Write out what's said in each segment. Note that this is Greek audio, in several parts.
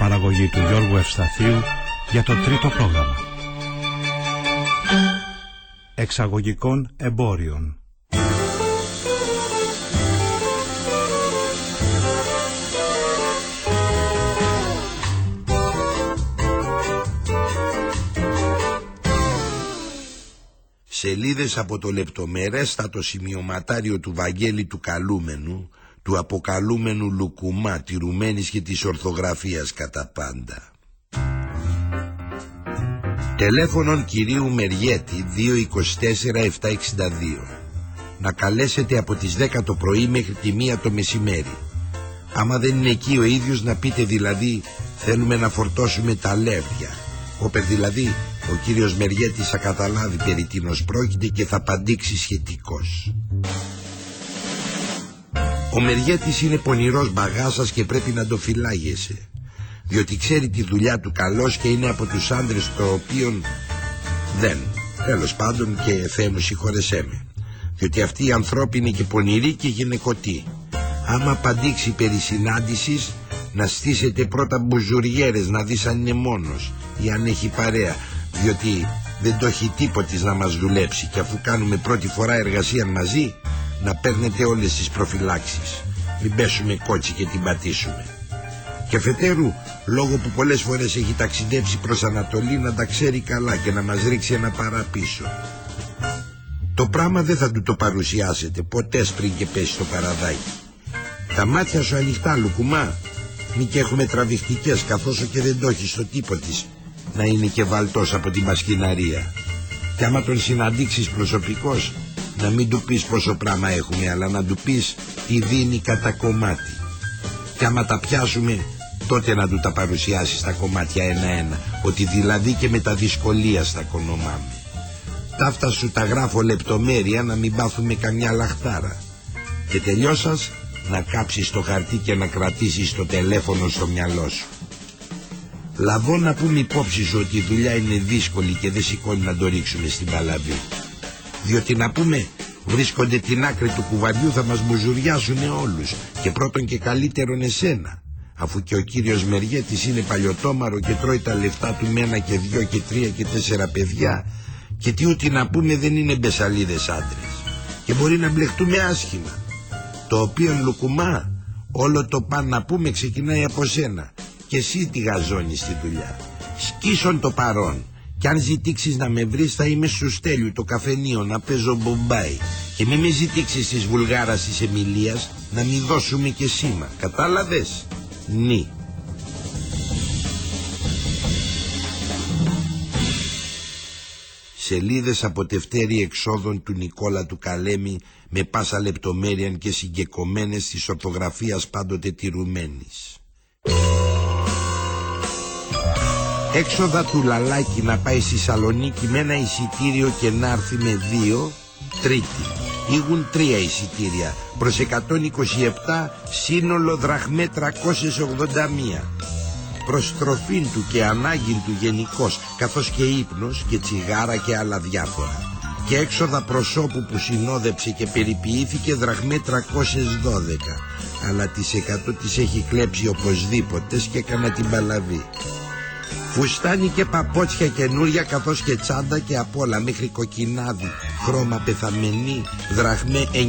Παραγωγή του Γιώργου Ευσταθίου για το τρίτο πρόγραμμα. Εξαγωγικών εμπόριων. Σελίδες από το λεπτομερέστατο σημειωματάριο του Βαγγέλη του Καλούμενου, του αποκαλούμενου Λουκουμά, τηρουμένης και της ορθογραφίας κατά πάντα. Τηλέφωνον κυρίου Μεριέτη 224-762. Να καλέσετε από τις 10 το πρωί μέχρι τη 1 το μεσημέρι. Άμα δεν είναι εκεί ο ίδιος να πείτε δηλαδή θέλουμε να φορτώσουμε τα λεύρια. Όπερ δηλαδή ο κύριος Μεριέτης θα καταλάβει περί τίνος πρόκειται και θα απαντήξει σχετικός. Ο Μεριέτης είναι πονηρός μπαγάσας και πρέπει να το φυλάγεσαι. Διότι ξέρει τη δουλειά του καλώς και είναι από τους άντρες το οποίον δεν. Τέλος πάντων και Θεέ μου συγχώρεσέ με. Διότι αυτή η ανθρώπινη και πονηρή και γυναικωτή. Άμα απαντήξει περί συνάντησης να στήσετε πρώτα μπουζουριέρες να δεις αν είναι μόνος ή αν έχει παρέα διότι δεν το έχει τίποτης να μας δουλέψει και αφού κάνουμε πρώτη φορά εργασία μαζί να παίρνετε όλες τις προφυλάξεις. Μην πέσουμε κότσι και την πατήσουμε. Και φετέρου λόγω που πολλές φορές έχει ταξιδέψει προς Ανατολή να τα ξέρει καλά και να μας ρίξει ένα παραπίσω. Το πράγμα δεν θα του το παρουσιάσετε ποτέ πριν και πέσει στο παραδάκι. Τα μάτια σου ανοιχτά λουκουμά. Μη και έχουμε τραβηχτικές καθώς και δεν το έχει στο τύπο της να είναι και βαλτός από τη μασκιναρία. Και άμα τον συναντήξεις προσωπικός να μην του πεις πόσο πράγμα έχουμε αλλά να του πεις τι δίνει κατά κομμάτι. Και άμα τα πιάσουμε τότε να του τα παρουσιάσεις τα κομμάτια ένα-ένα. Ότι δηλαδή και με τα δυσκολία στα κονομάμε. Ταύτα σου τα γράφω λεπτομέρεια να μην πάθουμε καμιά λαχτάρα. Και τελειώσας να κάψεις το χαρτί και να κρατήσεις το τηλέφωνο στο μυαλό σου. Λαβώ να πούμε υπόψη σου ότι η δουλειά είναι δύσκολη και δεν σηκώνει να το ρίξουμε στην παλαβή. Διότι να πούμε βρίσκονται την άκρη του κουβαριού θα μας μπουζουριάσουν όλους και πρώτον και καλύτερον εσένα. Αφού και ο κύριος Μεριέτης είναι παλιωτόμαρο και τρώει τα λεφτά του με ένα και δυο και τρία και τέσσερα παιδιά και τι ότι να πούμε δεν είναι μπεσαλίδες άντρες και μπορεί να μπλεχτούμε άσχημα. Το οποίο λουκουμά όλο το παν να πούμε ξεκινάει από σένα και εσύ τη γαζώνεις στη δουλειά. Σκίσον το παρόν. Κι αν ζητήξεις να με βρεις θα είμαι σου στέλιου το καφενείο να παίζω μπομπάι. Και μη με ζητήξεις της βουλγάρας της Εμιλίας να μη δώσουμε και σήμα. Κατάλαβες; Νι. Σελίδες από τευτέρη εξόδων του Νικόλα του Καλέμη με πάσα λεπτομέρεια και συγκεκομένες της ορθογραφίας πάντοτε τηρουμένης. Έξοδα του Λαλάκη να πάει στη Σαλονίκη με ένα εισιτήριο και να έρθει με δύο Τρίτη. Ήγουν τρία εισιτήρια. Προς 127 σύνολο δραχμέ 381 Προς τροφήν του και ανάγκη του γενικώς καθώς και ύπνος και τσιγάρα και άλλα διάφορα. Και έξοδα προσώπου που συνόδεψε και περιποιήθηκε δραχμέ 312 αλλά τις 100 τις έχει κλέψει οπωσδήποτε και έκανα την παλαβή Φουστάνι και παπότσια καινούρια καθώς και τσάντα και απ' όλα μέχρι κοκκινάδι. Χρώμα πεθαμενή δραχμέ 970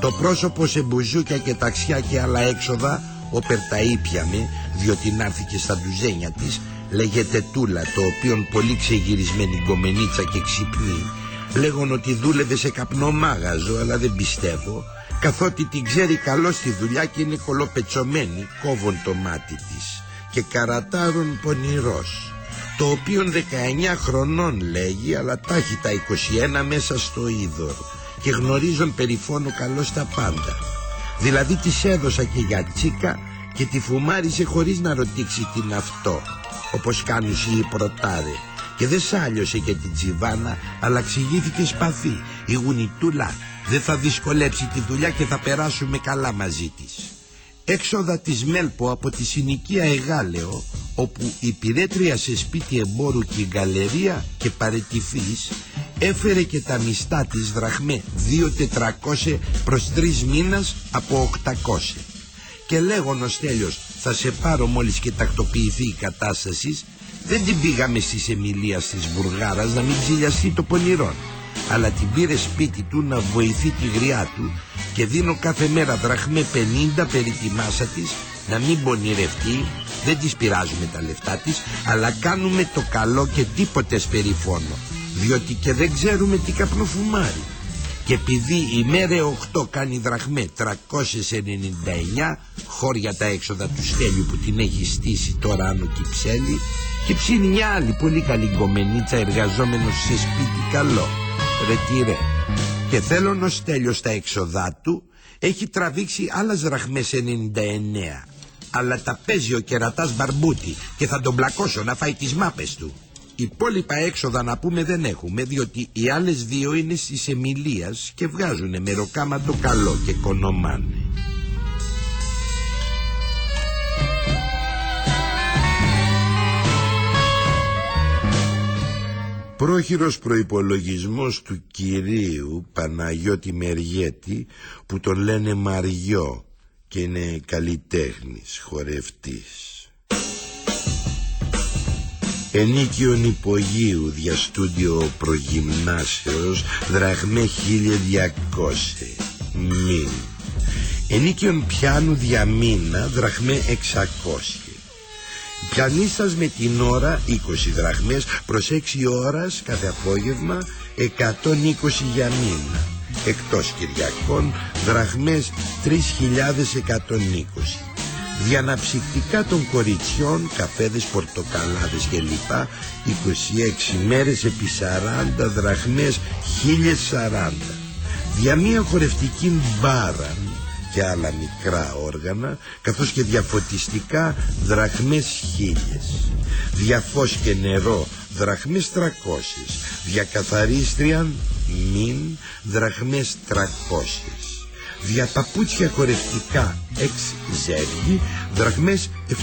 Το πρόσωπο σε μπουζούκια και ταξιά και άλλα έξοδα Όπερ τα ήπιαμε διότι να'ρθηκε στα ντουζένια της Λέγεται Τούλα το οποίον πολύ ξεγυρισμένη γκομενίτσα και ξυπνή Λέγον ότι δούλευε σε καπνό μάγαζο αλλά δεν πιστεύω Καθότι την ξέρει καλό στη δουλειά και είναι κολοπετσωμένη Κόβον το μάτι της και καρατάρων πονηρός το οποίον 19 χρονών λέγει αλλά τάχει τα 21 μέσα στο είδωρ και γνωρίζουν περιφώνου καλό τα πάντα. Δηλαδή της έδωσα και για τσίκα και τη φουμάρισε χωρίς να ρωτήσει την αυτό όπως κάνουν οι πρωτάδε και δεν σάλιωσε και την τσιβάνα αλλά εξηγήθηκε σπαθή η γουνιτούλα δεν θα δυσκολέψει τη δουλειά και θα περάσουμε καλά μαζί της έξοδα της Μέλπο από τη συνοικία Εγάλεο όπου η πυρέτρια σε σπίτι εμπόρου και γαλερία και παρετηφής έφερε και τα μιστά της δραχμέ 2.400 προς 3 μήνας από 800 και λέγον ο Στέλιος θα σε πάρω μόλις και τακτοποιηθεί η κατάστασης. Δεν την πήγαμε στις Εμιλίας της Βουργάρας να μην ψηλιαστεί το πονηρόν αλλά την πήρε σπίτι του να βοηθεί τη γριά του και δίνω κάθε μέρα δραχμέ 50 περί τη μάσα της να μην πονηρευτεί δεν της πειράζουμε τα λεφτά της αλλά κάνουμε το καλό και τίποτε σπεριφόνο διότι και δεν ξέρουμε τι καπνοφουμάρει και επειδή η μέρα 8 κάνει δραχμέ 399 χώρια τα έξοδα του Στέλιου που την έχει στήσει τώρα άνω Κυψέλη και ψήνει μια άλλη πολύ καλή γκομενίτσα εργαζόμενος σε σπίτι καλό ρε τι ρε. Και θέλω να Στέλιος στα έξοδά του έχει τραβήξει άλλες δραχμές 99 αλλά τα παίζει ο κερατάς μπαρμπούτι και θα τον πλακώσω να φάει τις μάπες του. Υπόλοιπα έξοδα να πούμε δεν έχουμε διότι οι άλλες δύο είναι στις Εμιλίας και βγάζουνε το καλό και κονομάνε. Πρόχειρος προϋπολογισμός του κυρίου Παναγιώτη Μεριέτη που τον λένε Μαριό και είναι καλλιτέχνης, χορευτής. Ενίκιον υπογείου δια στούντιο προγυμνάσεως δραχμέ 1200 μην. Ενίκιον πιάνου δια μήνα δραχμέ 600. Πιανή σας με την ώρα 20 δραχμές προς 6 ώρας κάθε απόγευμα 120 για μήνα. Εκτός Κυριακών δραχμές 3120 διαναψυκτικά των κοριτσιών, καφέδες, πορτοκαλάδες κλπ. 26 μέρες επί 40 δραχμές 1040. Για μια χορευτική μπάρα και άλλα μικρά όργανα, καθώς και διαφωτιστικά δραχμές χίλιες. Διαφώς και νερό δραχμές τρακόσιες. Διακαθαρίστριαν μην δραχμές τρακόσιες δια παπούτσια χορευτικά εξ ζεύγη δραχμές 720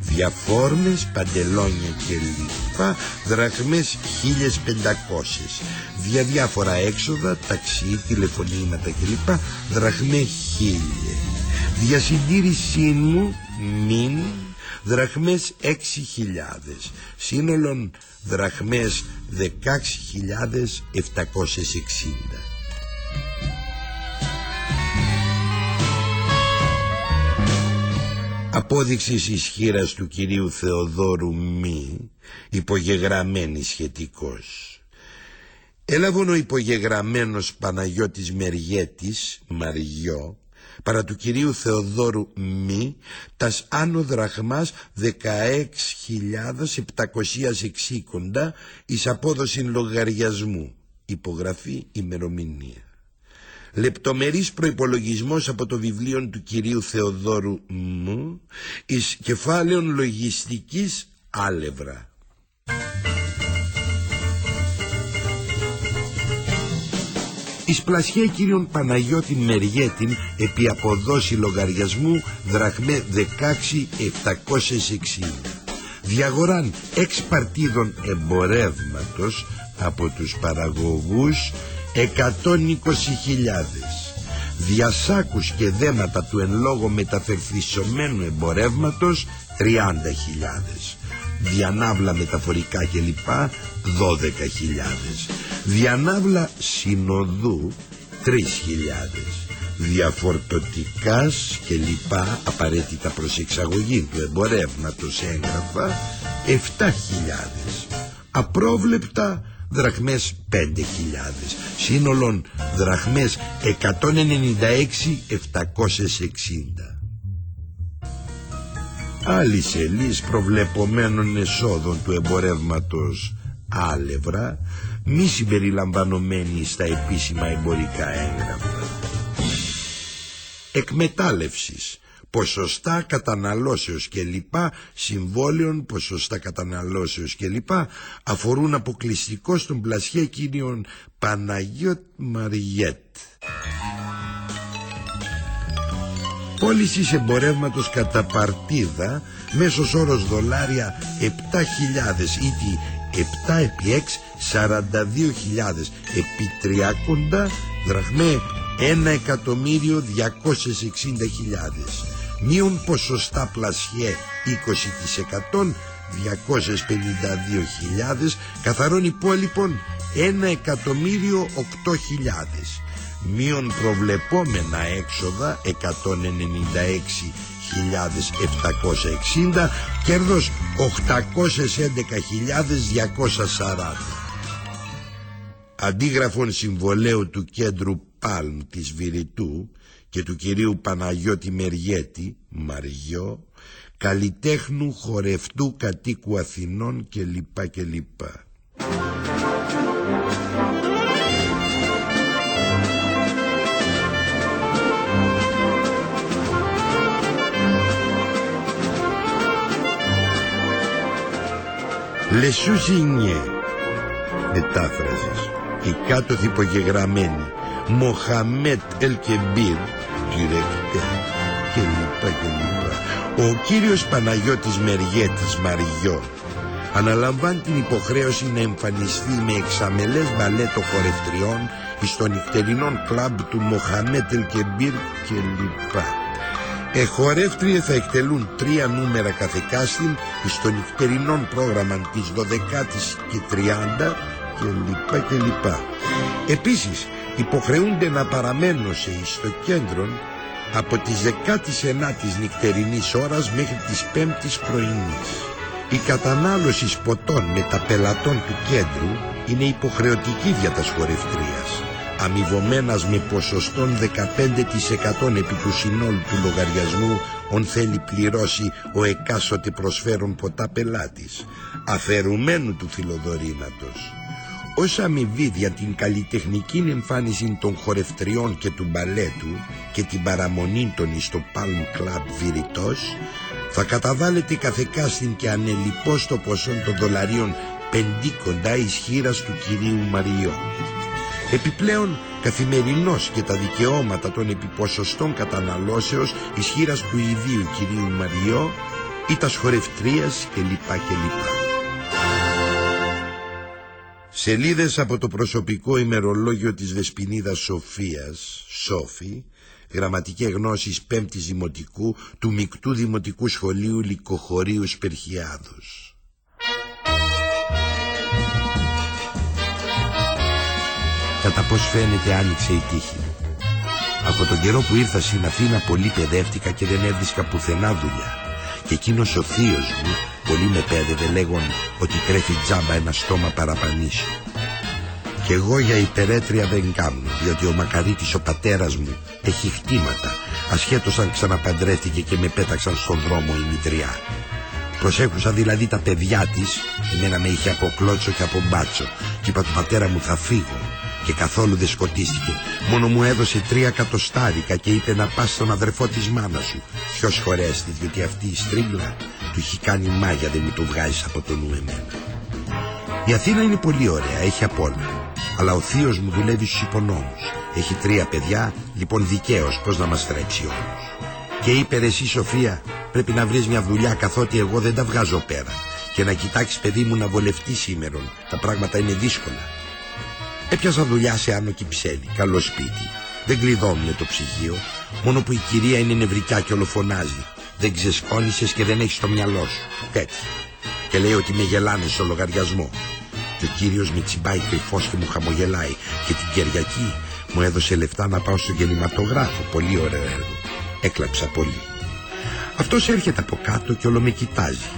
διαφόρμες, παντελόνια και λοιπά δραχμές 1500 δια διάφορα έξοδα, ταξί, τηλεφωνήματα κλπ δραχμέ 1000 διασυντήρησή μου μην δραχμές 6.000 σύνολον δραχμές 16.760 απόδειξης ισχύρας του κυρίου Θεοδόρου Μη υπογεγραμμένη σχετικός. Έλαβον ο υπογεγραμμένος Παναγιώτης Μεριέτης Μαριό παρά του κυρίου Θεοδόρου Μη τας άνω δραχμάς 16.760 εις απόδοση λογαριασμού. Υπογραφή ημερομηνία λεπτομερής προϋπολογισμός από το βιβλίο του κυρίου Θεοδόρου μου εις κεφάλαιων λογιστικής άλευρα. Εις πλασιά κύριον Παναγιώτη Μεριέτην επί αποδόση λογαριασμού δραχμέ 16.760 διαγοράν εξ παρτίδων εμπορεύματος από τους παραγωγούς 120.000 διασάκους και δέματα του εν λόγω μεταφερθισωμένου εμπορεύματος 30.000 διανάβλα μεταφορικά κλπ 12.000 διανάβλα συνοδού 3.000 διαφορτωτικάς και λοιπά απαραίτητα προς εξαγωγή του εμπορεύματος έγγραφα 7.000 απρόβλεπτα δραχμές 5.000 σύνολον δραχμές 196.760 Άλλη σελής προβλεπομένων εσόδων του εμπορεύματος άλευρα μη συμπεριλαμβανομένη στα επίσημα εμπορικά έγγραφα. Εκμετάλλευσης, ποσοστά καταναλώσεως κλπ, συμβόλαιων, ποσοστά καταναλώσεως κλπ, αφορούν αποκλειστικό στον πλασιέ κύριον Παναγιώτ Μαριέτ. Πώληση εμπορεύματος κατά παρτίδα μέσος όρος δολάρια 7.000 ή 7 επί 6 42.000 επί τριακόντα δραχμέ 1 εκατομμύριο 260.000 μείον ποσοστά πλασιέ 20% 252.000 καθαρών υπόλοιπων 1 εκατομμύριο 8.000 μείον προβλεπόμενα έξοδα 196.760 κέρδος 811.240 Αντίγραφον συμβολέου του κέντρου Πάλμ της Βηρητού και του κυρίου Παναγιώτη Μεριέτη, Μαριό, καλλιτέχνου χορευτού κατοίκου Αθηνών κλπ. κλπ. Λεσούζινιέ Μετάφρασης Η κάτω υπογεγραμμένη Μοχαμέτ Ελκεμπίρ Διρεκτέρ και λοιπά και λοιπά. Ο κύριος Παναγιώτης Μεριέτης Μαριό αναλαμβάνει την υποχρέωση να εμφανιστεί με εξαμελές μπαλέτο χορευτριών στο νυχτερινών κλαμπ του Μοχαμέτ Ελκεμπίρ και λοιπά. Εχορεύτριε θα εκτελούν τρία νούμερα κάθε κάστην στο νυχτερινό πρόγραμμα της 12ης και 30 και λοιπά και λοιπά. Επίσης υποχρεούνται να παραμένουν σε στο κέντρο από τις 19ης νυχτερινής ώρας μέχρι τις 5ης πρωινής. Η κατανάλωση ποτών με τα πελατών του κέντρου είναι υποχρεωτική για τα σχορευτρίας αμοιβωμένας με ποσοστόν 15% επί του συνόλου του λογαριασμού ον θέλει πληρώσει ο εκάσοτε προσφέρον ποτά πελάτης, αφαιρουμένου του φιλοδορήνατος. Ως αμοιβή για την καλλιτεχνική εμφάνιση των χορευτριών και του μπαλέτου και την παραμονή των στο Palm Club Βηρητός, θα καταβάλλεται καθεκάστην και ανελιπώς το ποσό των δολαρίων πεντίκοντα ισχύρας του κυρίου Μαριό. Επιπλέον καθημερινός και τα δικαιώματα των επιποσοστών καταναλώσεως ισχύρας του ιδίου κυρίου Μαριό ή τα σχορευτρίας κλπ. κλπ. Σελίδες από το προσωπικό ημερολόγιο της Δεσποινίδας Σοφίας, Σόφη, γραμματική γνώσης πέμπτης δημοτικού του Μικτού Δημοτικού Σχολείου Λυκοχωρίου Σπερχιάδος. Κατά πως φαίνεται άνοιξε η τύχη Από τον καιρό που ήρθα στην Αθήνα πολύ παιδεύτηκα και δεν έβρισκα πουθενά δουλειά. Και εκείνος ο θείος μου πολύ με πέδευε λέγον ότι τρέφει τζάμπα ένα στόμα παραπανίσιο. Και εγώ για υπερέτρια δεν κάνω, διότι ο Μακαρίτης ο πατέρας μου έχει χτήματα, ασχέτως αν ξαναπαντρέθηκε και με πέταξαν στον δρόμο η μητριά. Προσέχουσα δηλαδή τα παιδιά της, εμένα με είχε από κλώτσο και από μπάτσο, και είπα του πατέρα μου θα φύγω, και καθόλου δεν σκοτίστηκε. Μόνο μου έδωσε τρία κατοστάρικα και είπε να πας στον αδερφό της μάνας σου. Ποιος χωρέστη, διότι αυτή η στρίγλα του έχει κάνει μάγια, δεν μου το βγάζεις από το νου εμένα. Η Αθήνα είναι πολύ ωραία, έχει απ' όλα. Αλλά ο θείος μου δουλεύει στους υπονόμους. Έχει τρία παιδιά, λοιπόν δικαίως πώς να μας τρέξει όλους. Και είπε εσύ Σοφία, πρέπει να βρεις μια δουλειά καθότι εγώ δεν τα βγάζω πέρα. Και να κοιτάξεις παιδί μου να βολευτεί σήμερα. Τα πράγματα είναι δύσκολα. Έπιασα δουλειά σε άνω κυψέλη, καλό σπίτι. Δεν κλειδώνουν το ψυγείο, μόνο που η κυρία είναι νευρικά και ολοφωνάζει. Δεν ξεσκόνησες και δεν έχεις το μυαλό σου. Τέτοια. Και λέει ότι με γελάνε στο λογαριασμό. Και ο κύριος με τσιμπάει κρυφός και μου χαμογελάει. Και την Κυριακή μου έδωσε λεφτά να πάω στο γεννηματογράφο. Πολύ ωραίο έργο. Έκλαψα πολύ. Αυτός έρχεται από κάτω και όλο με κοιτάζει.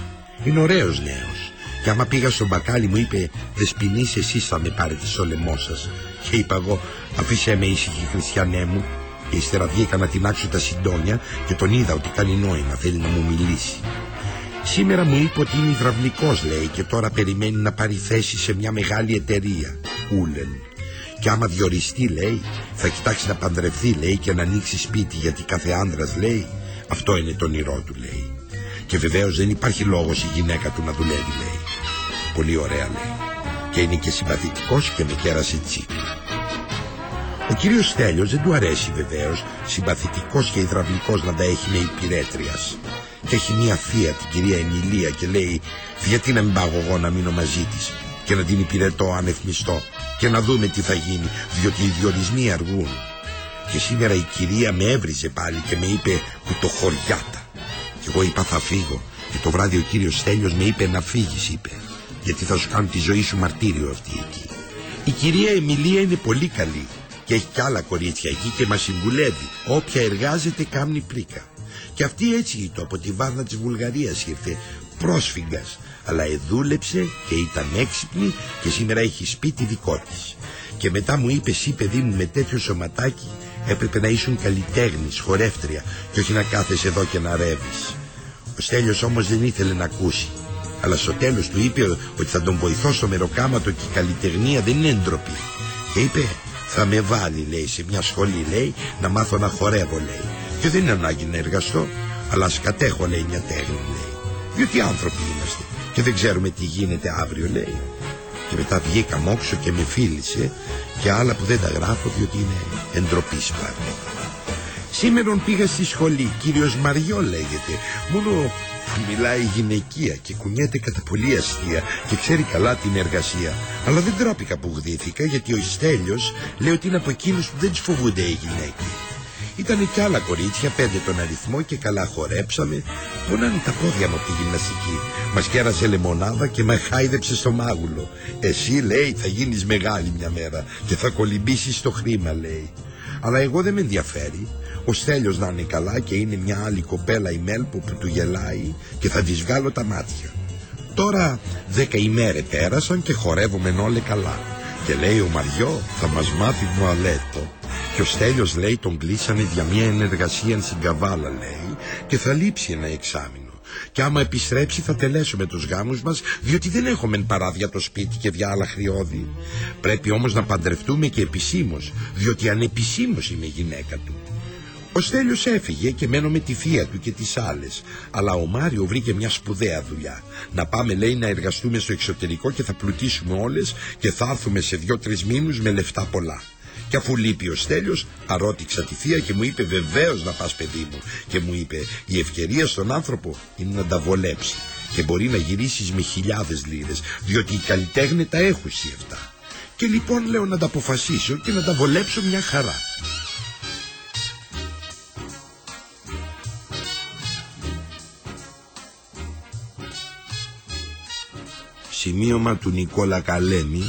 Είναι ωραίος νέος. Και άμα πήγα στον μπακάλι μου είπε Δεσποινής εσείς θα με πάρετε στο λαιμό σας Και είπα εγώ αφήσέ με ήσυχη χριστιανέ μου Και ύστερα βγήκα να τεινάξω τα συντόνια Και τον είδα ότι κάνει νόημα θέλει να μου μιλήσει Σήμερα μου είπε ότι είναι υδραυλικός λέει Και τώρα περιμένει να πάρει θέση σε μια μεγάλη εταιρεία Ούλεν Και άμα διοριστεί λέει θα κοιτάξει να παντρευτεί λέει και να ανοίξει σπίτι γιατί κάθε άντρας λέει αυτό είναι το όνειρό του λέει. Και βεβαίως δεν υπάρχει λόγος η γυναίκα του να δουλεύει λέει. Πολύ ωραία λέει. Και είναι και συμπαθητικός και με κέρασε τσίπλα. Ο κύριος Στέλιος δεν του αρέσει βεβαίως συμπαθητικός και υδραυλικός να τα έχει με υπηρέτριας. Και έχει μία θεία την κυρία Εμιλία και λέει γιατί να μην πάω εγώ να μείνω μαζί της και να την υπηρετώ ανεθμιστό και να δούμε τι θα γίνει διότι οι διορισμοί αργούν. Και σήμερα η κυρία με έβριζε πάλι και με είπε κουτοχωριάτα. Και εγώ είπα θα φύγω και το βράδυ ο κύριος Στέλιος με είπε να φύγεις είπε γιατί θα σου κάνουν τη ζωή σου μαρτύριο αυτή εκεί. Η κυρία Εμιλία είναι πολύ καλή και έχει κι άλλα κορίτσια εκεί και μας συμβουλεύει. Όποια εργάζεται κάμνει πρίκα. Και αυτή έτσι το από τη βάρνα της Βουλγαρίας ήρθε πρόσφυγας αλλά εδούλεψε και ήταν έξυπνη και σήμερα έχει σπίτι δικό της. Και μετά μου είπες εσύ παιδί μου με τέτοιο σωματάκι έπρεπε να ήσουν καλλιτέχνης, χορεύτρια και όχι να κάθεσαι εδώ και να ρεύεις. Ο Στέλιος όμως δεν ήθελε να ακούσει. Αλλά στο τέλος του είπε ότι θα τον βοηθώ στο μεροκάματο και η καλλιτεχνία δεν είναι ντροπή. Και είπε θα με βάλει λέει σε μια σχολή λέει να μάθω να χορεύω λέει. Και δεν είναι ανάγκη να εργαστώ αλλά σκατέχω λέει μια τέχνη λέει. Διότι άνθρωποι είμαστε και δεν ξέρουμε τι γίνεται αύριο λέει. Και μετά βγήκα μόξο και με φίλησε και άλλα που δεν τα γράφω διότι είναι εντροπής πράγμα. Σήμερα πήγα στη σχολή, κύριος Μαριό λέγεται, μόνο μιλάει γυναικεία και κουνιέται κατά πολύ αστεία και ξέρει καλά την εργασία. Αλλά δεν τρόπικα που γδύθηκα γιατί ο Ιστέλιος λέει ότι είναι από εκείνους που δεν τις φοβούνται οι γυναίκες. Ήταν και άλλα κορίτσια, πέντε τον αριθμό και καλά χορέψαμε. Πονάνε τα πόδια μου από τη γυμναστική. Μας κέρασε λεμονάδα και με χάιδεψε στο μάγουλο. Εσύ λέει θα γίνεις μεγάλη μια μέρα και θα κολυμπήσεις το χρήμα λέει. Αλλά εγώ δεν με ενδιαφέρει. Ο Στέλιος να είναι καλά και είναι μια άλλη κοπέλα η Μέλπο που του γελάει και θα της βγάλω τα μάτια. Τώρα δέκα ημέρε πέρασαν και χορεύουμε όλοι καλά. Και λέει ο Μαριό θα μας μάθει μουαλέτο. Και ο Στέλιος λέει τον κλείσανε για μια ενεργασία στην Καβάλα λέει και θα λείψει ένα εξάμεινο. Και άμα επιστρέψει θα τελέσουμε τους γάμους μας διότι δεν έχουμε παράδια το σπίτι και δια άλλα χρειώδη. Πρέπει όμως να παντρευτούμε και επισήμως διότι ανεπισήμως είμαι γυναίκα του. Ο Στέλιος έφυγε και μένω με τη θεία του και τις άλλες. Αλλά ο Μάριο βρήκε μια σπουδαία δουλειά. Να πάμε λέει να εργαστούμε στο εξωτερικό και θα πλουτίσουμε όλες και θα έρθουμε σε δυο-τρεις μήνους με λεφτά πολλά. Και αφού λείπει ο Στέλιος, αρώτηξα τη θεία και μου είπε βεβαίως να πας παιδί μου. Και μου είπε η ευκαιρία στον άνθρωπο είναι να τα βολέψει. Και μπορεί να γυρίσεις με χιλιάδες λίρες, διότι οι καλλιτέχνες τα έχουν αυτά. Και λοιπόν λέω να τα αποφασίσω και να τα βολέψω μια χαρά. Σημείωμα του Νικόλα Καλέμη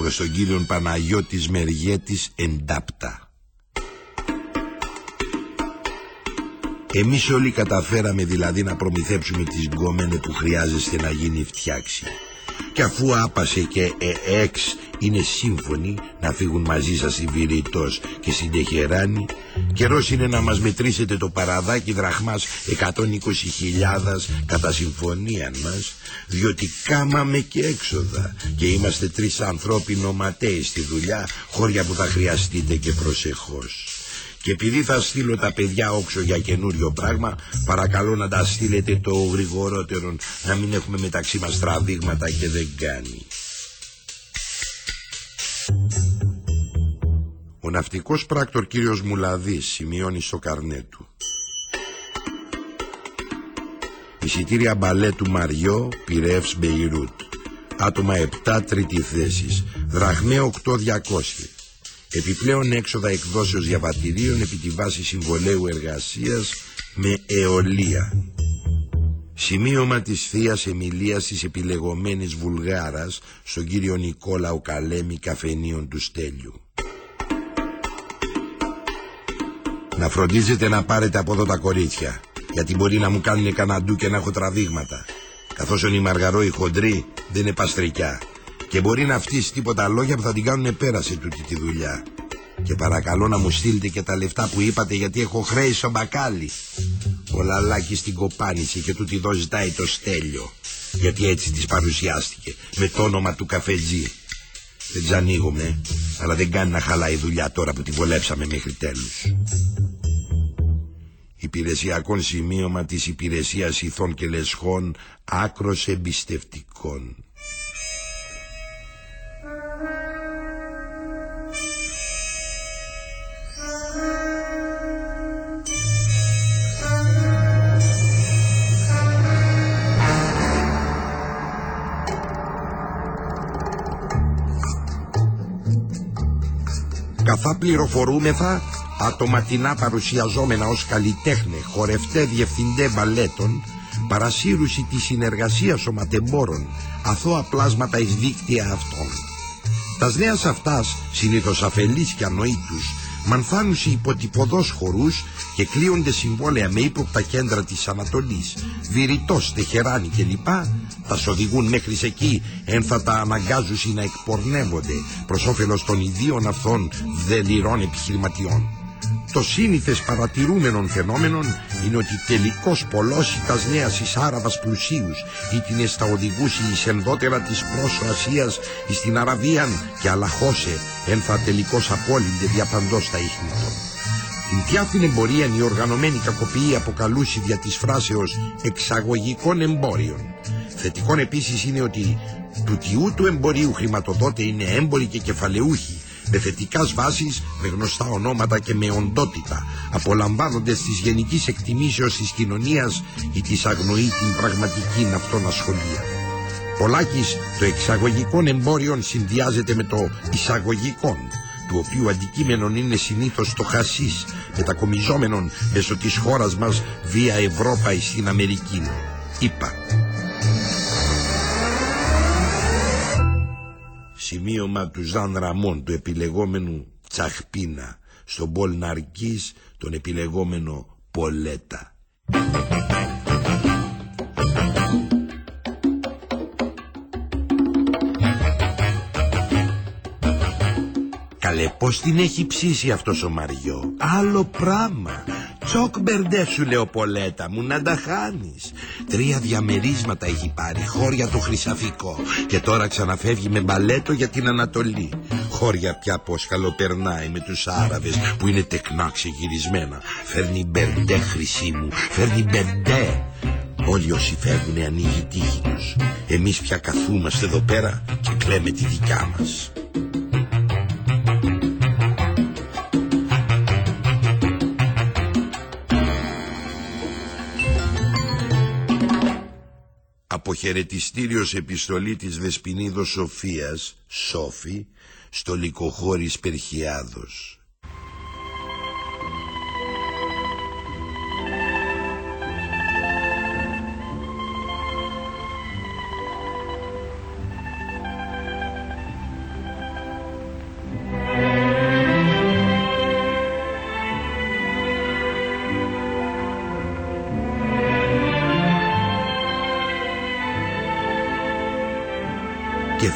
προς τον κύριον Παναγιώτης Μεργέτης Εντάπτα. Εμείς όλοι καταφέραμε δηλαδή να προμηθέψουμε τις γκόμενε που χρειάζεστε να γίνει φτιάξη. Και αφού άπασε και ΕΕΞ είναι σύμφωνοι να φύγουν μαζί σας η Βηρητός και στην Τεχεράνη, καιρός είναι να μας μετρήσετε το παραδάκι δραχμάς 120.000 κατά συμφωνία μας, διότι κάμαμε και έξοδα και είμαστε τρεις ανθρώποι νοματέοι στη δουλειά, χώρια που θα χρειαστείτε και προσεχώς. Και επειδή θα στείλω τα παιδιά όξω για καινούριο πράγμα, παρακαλώ να τα στείλετε το γρηγορότερο, να μην έχουμε μεταξύ μας τραβήγματα και δεν κάνει. Ο ναυτικός πράκτορ κύριος Μουλαδής σημειώνει στο καρνέ του. Εισιτήρια μπαλέ του Μαριό, Πυρεύς Μπεϊρούτ. Άτομα 7 τρίτη θέσης. Δραχμέ 8.200. Επιπλέον έξοδα εκδόσεως διαβατηρίων επί τη βάση συμβολέου εργασίας με αιωλία. Σημείωμα της θείας Εμιλίας της επιλεγωμένης Βουλγάρας στον κύριο Νικόλα Καλέμη καφενείων του Στέλιου. Να φροντίζετε να πάρετε από εδώ τα κορίτσια γιατί μπορεί να μου κάνουν καναντού και να έχω τραβήγματα. Καθώς η Μαργαρό η χοντρή δεν είναι παστρικιά και μπορεί να φτύσει τίποτα λόγια που θα την κάνουν πέρασε τούτη τη δουλειά. Και παρακαλώ να μου στείλετε και τα λεφτά που είπατε γιατί έχω χρέη στο μπακάλι. Ο Λαλάκης την κοπάνισε και του τη δω το στέλιο. Γιατί έτσι της παρουσιάστηκε με το όνομα του καφετζή. Δεν τζανοίγουμε, αλλά δεν κάνει να χαλάει η δουλειά τώρα που τη βολέψαμε μέχρι τέλους. Υπηρεσιακό σημείωμα της υπηρεσίας ηθών και λεσχών άκρος εμπιστευτικών. Καθά πληροφορούμεθα ατοματινά παρουσιαζόμενα ως καλλιτέχνε, χορευτέ, διευθυντέ μπαλέτων, παρασύρουση της συνεργασίας σωματεμπόρων, αθώα πλάσματα εις δίκτυα αυτών. Τας νέας αυτάς, συνήθως αφελείς και ανοήτους, μανθάνουσι υποτυπωδός χορούς και κλείονται συμβόλαια με ύποπτα κέντρα της Ανατολής, Βηρητός, Τεχεράνη κλπ. Τα οδηγούν μέχρι εκεί, ένθατα αναγκάζουσι να εκπορνεύονται προς όφελος των ιδίων αυτών δελειρών επιχειρηματιών. Το σύνηθες παρατηρούμενων φαινόμενων είναι ότι τελικός πολλός τας νέας εις Άραβας πλουσίους ή την εστα οδηγούσει εις ενδότερα της πρόσω Ασίας εις την Αραβίαν και αλαχώσε εν θα τελικώς απόλυνται διαπαντός τα ίχνητο. Την τιάθην εμπορία η οργανωμένη κακοποιή αποκαλούσει δια της φράσεως εξαγωγικών εμπόριων. Θετικών επίσης είναι ότι του τιού του εμπορίου χρηματοδότε είναι έμποροι και κεφαλαιούχοι με θετικά βάσεις, με γνωστά ονόματα και με οντότητα, απολαμβάνονται της γενικής εκτιμήσεως της κοινωνίας ή της αγνοεί την πραγματική αυτόν ασχολία. Πολλάκις το εξαγωγικό εμπόριο συνδυάζεται με το εισαγωγικό, του οποίου αντικείμενον είναι συνήθως το χασίς, μετακομιζόμενον μέσω της χώρας μας βία Ευρώπα στην Αμερική. Είπα. Σημείωμα του Ζαν Ραμόν, του επιλεγόμενου Τσαχπίνα, στον Πολ Ναρκής, τον επιλεγόμενο Πολέτα. Καλέ πως την έχει ψήσει αυτός ο Μαριό. Άλλο πράγμα. Τσοκ μπερντέ σου λέω Πολέτα μου να τα χάνεις. Τρία διαμερίσματα έχει πάρει Χώρια το χρυσαφικό. Και τώρα ξαναφεύγει με μπαλέτο για την Ανατολή. Χώρια πια πως καλοπερνάει με τους Άραβες Που είναι τεκνά ξεγυρισμένα. Φέρνει μπερντέ χρυσή μου Φέρνει μπερντέ. Όλοι όσοι φεύγουν ανοίγει τύχη τους. Εμείς πια καθούμαστε εδώ πέρα Και κλαίμε τη δικιά μας αποχαιρετιστήριος επιστολή της Δεσποινίδος Σοφίας, Σόφη, στο Λυκοχώρης Περχιάδος.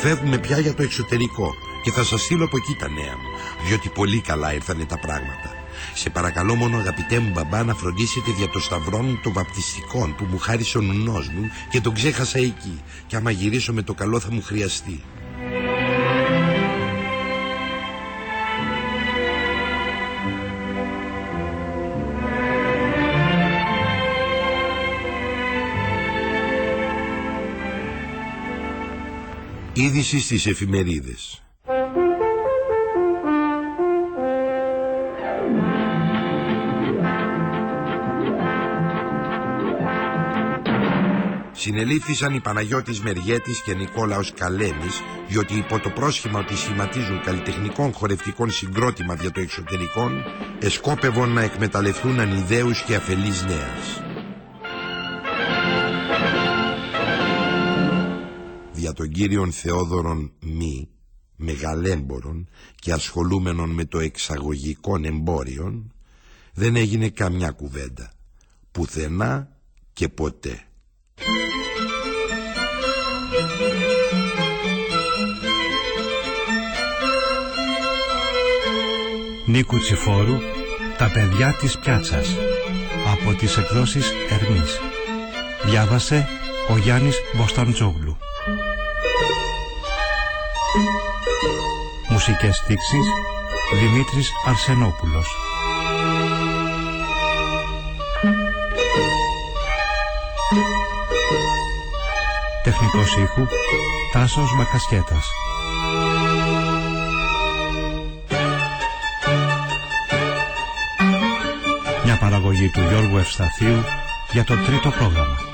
Φεύγουμε πια για το εξωτερικό. Και θα σας στείλω από εκεί τα νέα μου διότι πολύ καλά ήρθανε τα πράγματα. Σε παρακαλώ μόνο αγαπητέ μου μπαμπά να φροντίσετε για το σταυρό μου των βαπτιστικών που μου χάρισε ο νουνός μου και τον ξέχασα εκεί. Και άμα γυρίσω με το καλό θα μου χρειαστεί Είδηση στις εφημερίδες. Συνελήφθησαν οι Παναγιώτης Μεριέτης και Νικόλαος Καλέμης διότι υπό το πρόσχημα ότι σχηματίζουν καλλιτεχνικών χορευτικών συγκρότημα για το εξωτερικό εσκόπευαν να εκμεταλλευτούν ανιδέους και αφελείς νέας. Για τον κύριον Θεόδωρον Μη, μεγαλέμπορον και ασχολούμενον με το εξαγωγικό εμπόριον, δεν έγινε καμιά κουβέντα, πουθενά και ποτέ. Νίκου Τσιφόρου «Τα παιδιά της πιάτσας» από τις εκδόσεις Ερμής. Διάβασε ο Γιάννης Μποσταντζόγλου. Μουσικές στίξεις Δημήτρης Αρσενόπουλος Τεχνικός ήχου Τάσος Μπακασκέτας Μια παραγωγή του Γιώργου Ευσταθίου για το τρίτο πρόγραμμα.